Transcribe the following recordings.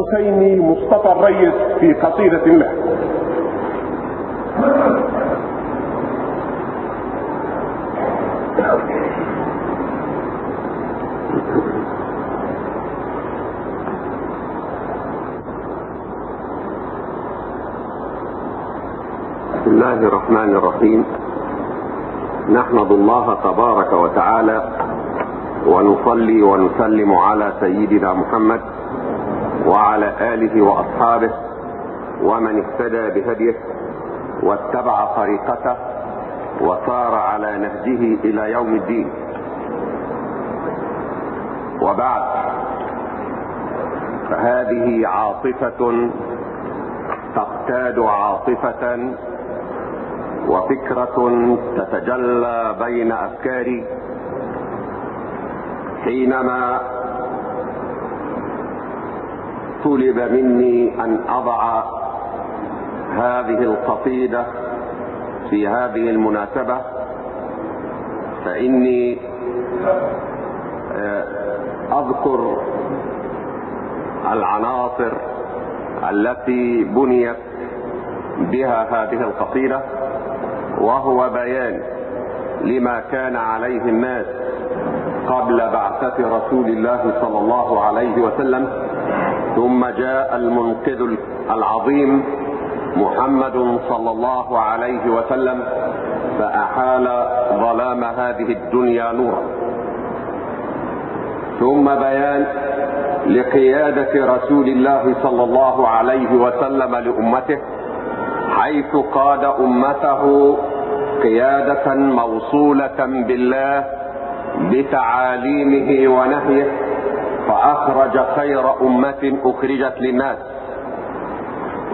الحسيني مصطفى الريس في قصيدة له بسم الله الرحمن الرحيم. نحمد الله تبارك وتعالى ونصلي ونسلم على سيدنا محمد وعلى آله وأصحابه ومن اهتدى بهديه واتبع طريقته وسار على نهجه إلى يوم الدين. وبعد فهذه عاطفة تقتاد عاطفة وفكرة تتجلى بين أفكاري حينما طلب مني أن أضع هذه القصيدة في هذه المناسبة فإني أذكر العناصر التي بنيت بها هذه القصيدة وهو بيان لما كان عليه الناس قبل بعثة رسول الله صلى الله عليه وسلم ثم جاء المنقذ العظيم محمد صلى الله عليه وسلم فأحال ظلام هذه الدنيا نورا. ثم بيان لقيادة رسول الله صلى الله عليه وسلم لأمته حيث قاد أمته قيادة موصولة بالله بتعاليمه ونهيه. فأخرج خير أمة أخرجت للناس.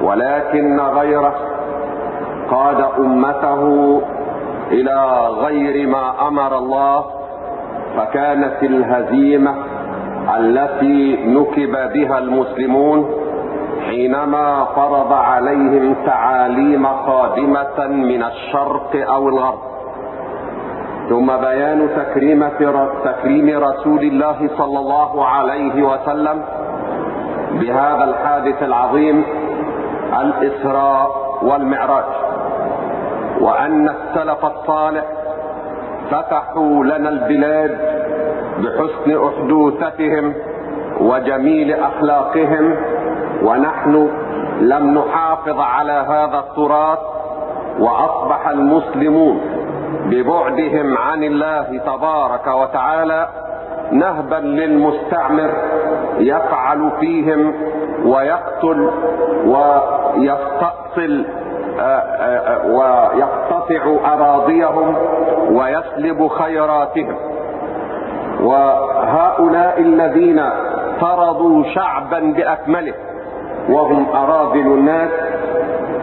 ولكن غيره قاد أمته إلى غير ما أمر الله فكانت الهزيمة التي نكب بها المسلمون حينما فرض عليهم تعاليم قادمة من الشرق أو الغرب. ثم بيان تكريمة تكريم رسول الله صلى الله عليه وسلم بهذا الحادث العظيم الإسراء والمعراج. وأن السلف الصالح فتحوا لنا البلاد بحسن أحدوثتهم وجميل أخلاقهم ونحن لم نحافظ على هذا التراث وأصبح المسلمون ببعدهم عن الله تبارك وتعالى نهبا للمستعمر يفعل فيهم ويقتل ويستأصل ويقتطع أراضيهم ويسلب خيراتهم. وهؤلاء الذين طردوا شعبا بأكمله وهم اراذل الناس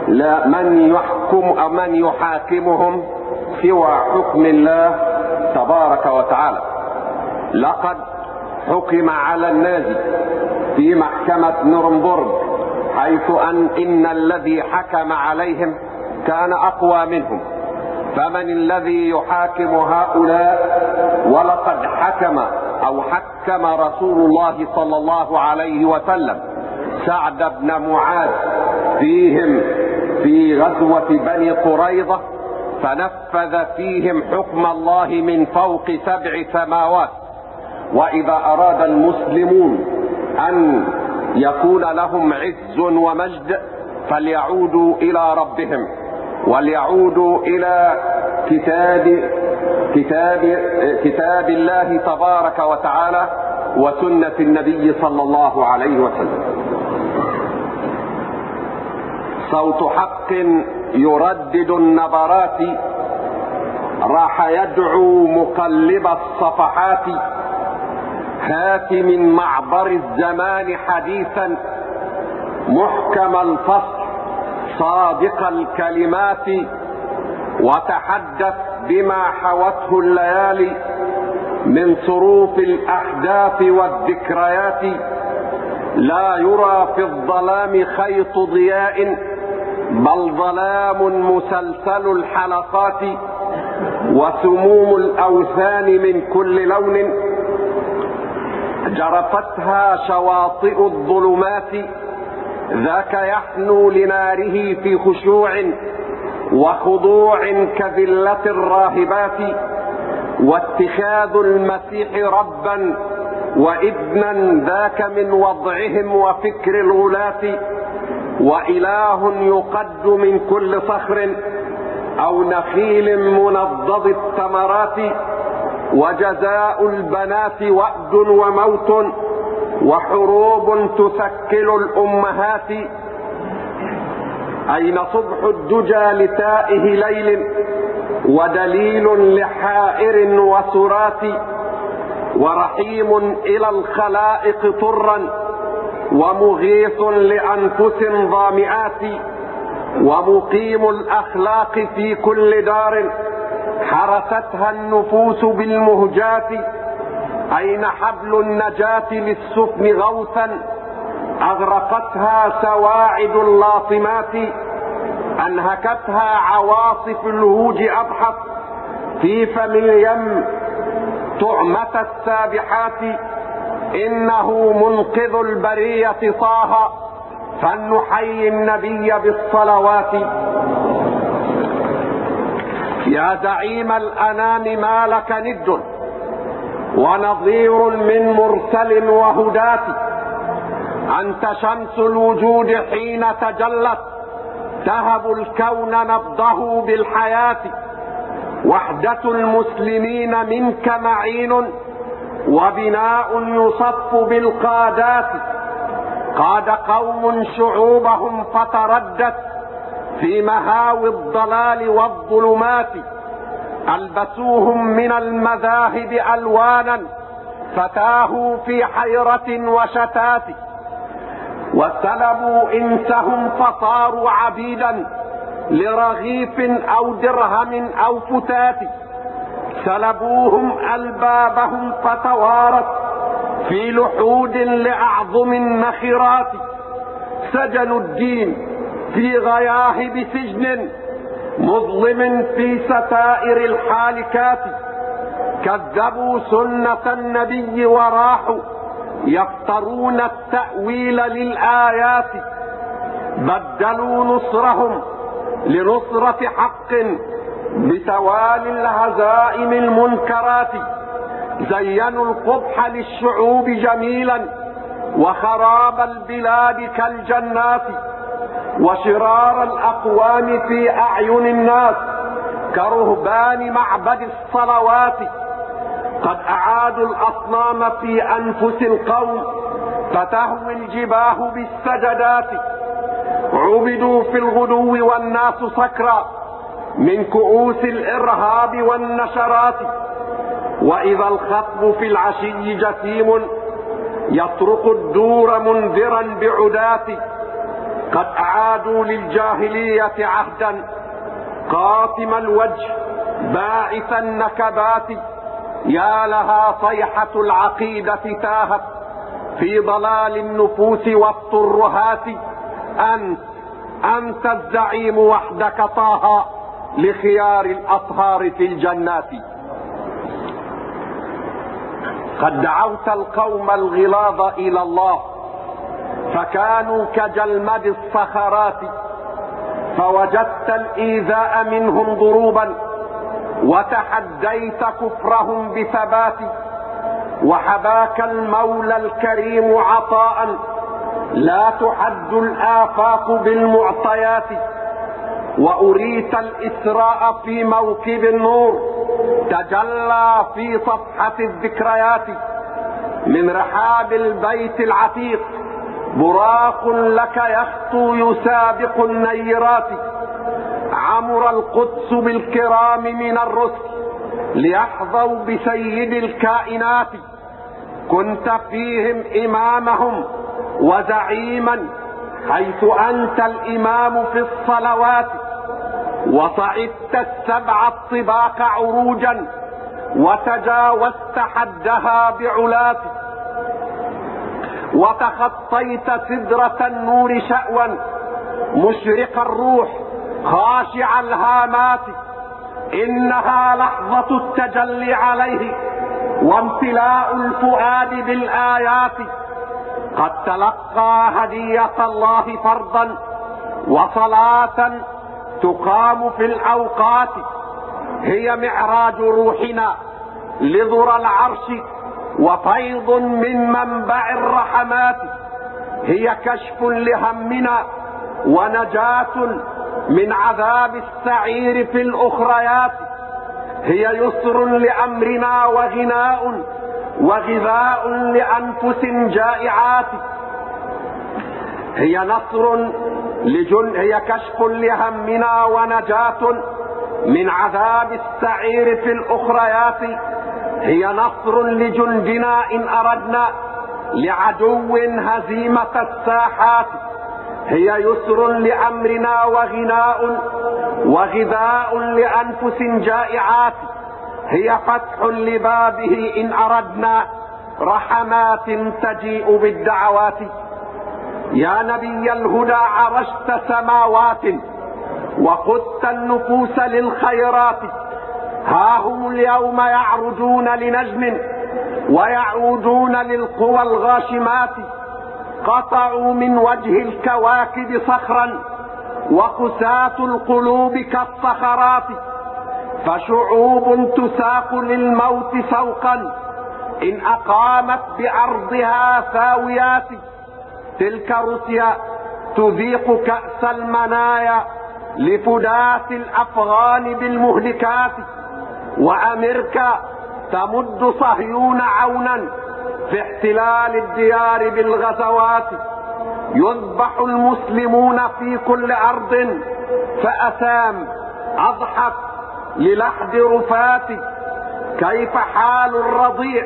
لا من يحكم من يحاكمهم؟ سوى حكم الله تبارك وتعالى. لقد حكم على النازي في محكمة نورنبرغ حيث أن إن الذي حكم عليهم كان أقوى منهم. فمن الذي يحاكم هؤلاء؟ ولقد حكم أو حكم رسول الله صلى الله عليه وسلم. سعد بن معاذ فيهم في غزوة بني قريظة فنفذ فيهم حكم الله من فوق سبع سماوات. وإذا أراد المسلمون أن يكون لهم عز ومجد فليعودوا إلى ربهم وليعودوا إلى كتاب كتاب كتاب الله تبارك وتعالى وسنة النبي صلى الله عليه وسلم. صوت حق يردد النبرات. راح يدعو مقلب الصفحات. هات من معبر الزمان حديثا. محكم الفصل صادق الكلمات. وتحدث بما حوته الليالي من صروف الأحداث والذكريات. لا يرى في الظلام خيط ضياء. بل ظلام مسلسل الحلقات وسموم الأوثان من كل لون جرفتها شواطئ الظلمات ذاك يحنو لناره في خشوع وخضوع كذلة الراهبات واتخاذ المسيح ربا وابنا ذاك من وضعهم وفكر الغلاة وإله يقد من كل صخر أو نخيل منضد الثمرات وجزاء البنات وأد وموت وحروب تثكل الأمهات. أين صبح الدجى لتائه ليل ودليل لحائر وسرات ورحيم إلى الخلائق طرا. ومغيث لأنفس ظامئات ومقيم الأخلاق في كل دار حرستها النفوس بالمهجات. أين حبل النجاة للسفن غوثا؟ أغرقتها سواعد اللاطمات. أنهكتها عواصف الهوج أضحت في فم اليم طعمة السابحات؟ إنه منقذ البرية طه فلنحيي النبي بالصلوات. يا زعيم الأنام ما لك ند ونظير من مرسل وهدات أنت شمس الوجود حين تجلت تهب الكون نبضه بالحياة. وحدة المسلمين منك معين وبناء يصف بالقادات. قاد قوم شعوبهم فتردت في مهاوي الضلال والظلمات. ألبسوهم من المذاهب ألوانا فتاهوا في حيرة وشتات. وسلبوا إنسهم فصاروا عبيدا لرغيف أو درهم أو فتات سلبوهم ألبابهم فتوارت في لحود لأعظم النخرات. سجنوا الدين في غياهب سجن مظلم في ستائر الحالكات. كذبوا سنة النبي وراحوا يفترون التأويل للآيات. بدلوا نصرهم لنصرة حق بتوالي الهزائم المنكرات زينوا القبح للشعوب جميلا وخراب البلاد كالجنات وشرار الأقوام في أعين الناس كرهبان معبد الصلوات. قد أعادوا الأصنام في أنفس القوم فتهوي الجباه بالسجدات. عبدوا في الغدو والناس سكرى من كؤوس الإرهاب والنشرات وإذا الخطب في العشي جسيم يطرق الدور منذرا بعدات قد أعادوا للجاهلية عهدا قاتم الوجه باعث النكبات يا لها صيحة العقيدة تاهت في ضلال النفوس والطرهات أنت أنت الزعيم وحدك طه. لخيار الأطهار في الجنات. قد دعوت القوم الغلاظ إلى الله فكانوا كجلمد الصخرات فوجدت الإيذاء منهم ضروبا وتحديت كفرهم بثبات وحباك المولى الكريم عطاء لا تحد الآفاق بالمعطيات. وأريت الإسراء في موكب النور. تجلى في صفحة الذكريات من رحاب البيت العتيق. براق لك يخطو يسابق النيرات. عمر القدس بالكرام من الرسل ليحظوا بسيد الكائنات. كنت فيهم إمامهم وزعيما حيث أنت الإمام في الصلوات. وصعدت السبع الطباق عروجا وتجاوزت حدها بعلات وتخطيت سدرة النور شأوا مشرق الروح خاشع الهامات إنها لحظة التجلي عليه وامتلاء الفؤاد بالآيات قد تلقى هدية الله فرضا وصلاة تقام في الأوقات. هي معراج روحنا لذر العرش وفيض من منبع الرحمات. هي كشف لهمنا ونجاة من عذاب السعير في الأخريات. هي يسر لأمرنا وغناء وغذاء لأنفس جائعات. هي نصر لجن هي كشف لهمنا ونجاة من عذاب السعير في الأخريات. هي نصر لجندنا إن أردنا لعدو هزيمة الساحات. هي يسر لأمرنا وغناء وغذاء لأنفس جائعات. هي فتح لبابه إن أردنا رحمات تجيء بالدعوات. يا نبي الهدى عرشت سماوات وقدت النفوس للخيرات. ها هم اليوم يعرجون لنجم ويعودون للقوى الغاشمات. قطعوا من وجه الكواكب صخرا وقساة القلوب كالصخرات. فشعوب تساق للموت سوقا. إن أقامت بأرضها ثاويات تلك روسيا تذيق كأس المنايا لفداة الأفغان بالمهلكات وامريكا تمد صهيون عونا في احتلال الديار بالغزوات. يذبح المسلمون في كل أرض فأسام أضحك للحد رفات. كيف حال الرضيع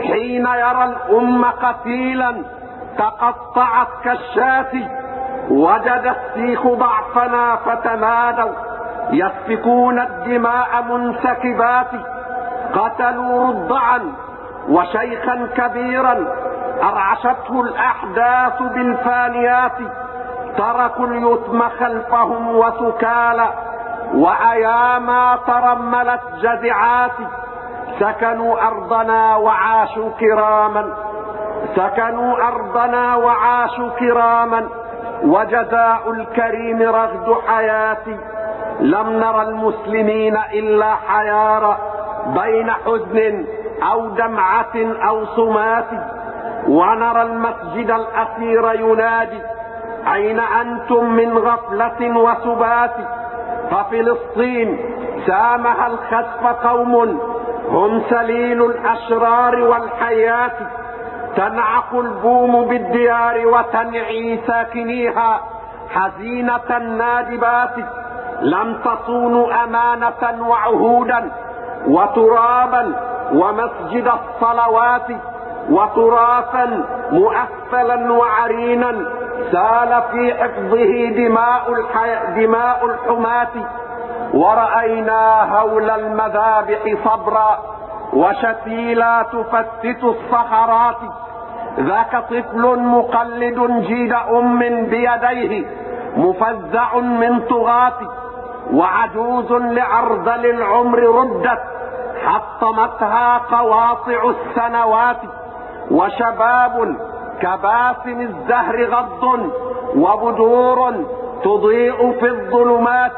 حين يرى الام قتيلا؟ تقطعت كالشاة وجد السيخ ضعفنا فتمادوا يسفكون الدماء منسكبات قتلوا رضعا وشيخا كبيرا. أرعشته الأحداث بالفانيات تركوا اليتم خلفهم وسكالى وأياما ترملت جزعات سكنوا أرضنا وعاشوا كراما. سكنوا أرضنا وعاشوا كراما وجزاء الكريم رغد حياتي. لم نرى المسلمين إلا حيارى بين حزن أو دمعة أو صمات. ونرى المسجد الاسير ينادي أين أنتم من غفلة وسبات؟ ففلسطين سامها الخسف قوم هم سليل الأشرار والحيات تنعق البوم بالديار وتنعي ساكنيها حزينة نادبات لم تصونوا أمانة وعهودا وترابا ومسجد الصلوات وتراثا مؤثلا وعرينا سال في حفظه دماء, الحي... دماء الحماة ورأينا هول المذابح صبرا وشتيلا تفتت الصخرات ذاك طفل مقلد جيد أم بيديه مفزع من طغاة وعجوز لعرذل العمر ردت حطمتها قواطع السنوات وشباب كباسم الزهر غض وبدور تضيء في الظلمات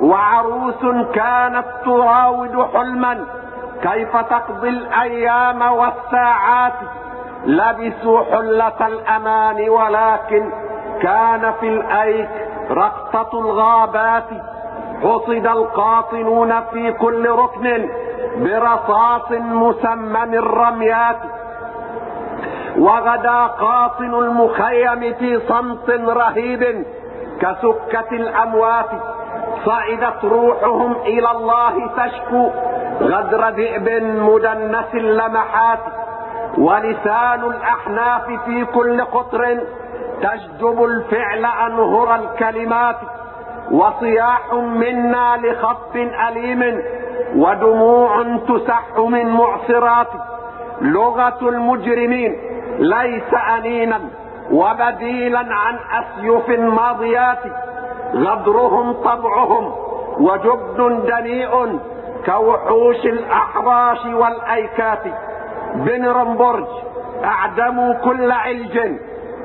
وعروس كانت تراود حلما كيف تقضي الأيام والساعات؟ لبسوا حلة الأمان ولكن كان في الأيك رقطة الغابات. حصد القاطنون في كل ركن برصاص مسمم الرميات. وغدا قاطن المخيم في صمت رهيب كسكة الأموات. صعدت روحهم إلى الله تشكو غدر ذئب مدنس اللمحات. ولسان الأحناف في كل قطر تشجب الفعل أنهر الكلمات وصياح منا لخط أليم ودموع تسح من معصرات. لغة المجرمين ليس أنينا وبديلا عن اسيف ماضيات. غدرهم طبعهم وجبن دنيء كوحوش الأحراش والأيكات. بنرنبرج أعدموا كل علج.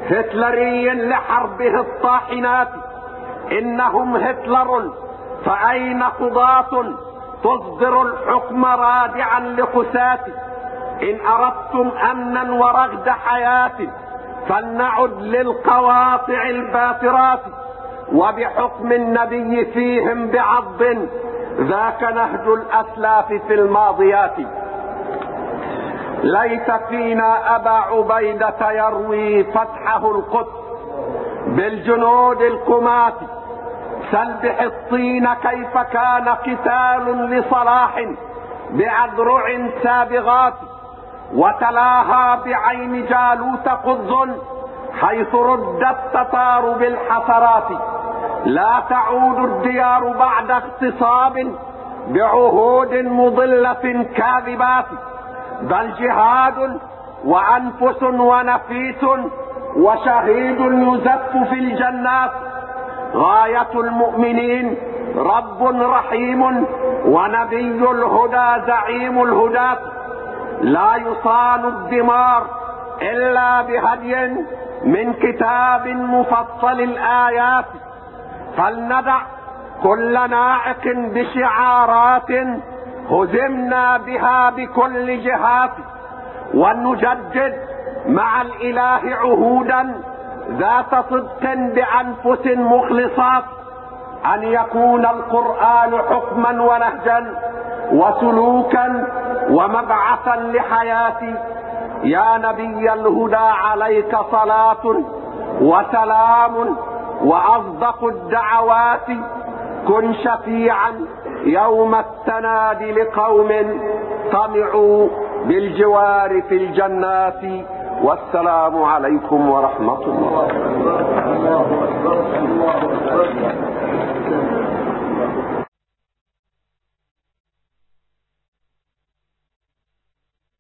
هتلري لحربه الطاحنات. إنهم هتلر فأين قضاة؟ تصدر الحكم رادعا لقسات إن أردتم أمنا ورغد حياة فلنعد للقواطع الباترات وبحكم النبي فيهم بعض ذاك نهج الأسلاف في الماضيات. ليس فينا أبا عبيدة يروي فتحه القدس بالجنود الكمات سل بحطين كيف كان قتال لصلاح بعذرع سابغات وتلاها بعين جالوت قز حيث رد التتار بالحسرات. لا تعود الديار بعد اغتصاب بعهود مضلة كاذبات. بل جهاد وأنفس ونفيس وشهيد يزف في الجنات. غاية المؤمنين رب رحيم ونبي الهدى زعيم الهداة لا يصان الدمار إلا بهدي من كتاب مفصل الآيات. فلندع كل ناعق بشعارات هزمنا بها بكل جهات ولنجدد مع الإله عهودا ذات صدق بأنفس مخلصات أن يكون القرآن حكما ونهجا وسلوكا ومبعثا لحياتي يا نبي الهدى عليك صلاة وسلام وأصدق الدعوات كن شفيعا يوم التنادي لقوم طمعوا بالجوار في الجنات. والسلام عليكم ورحمة الله.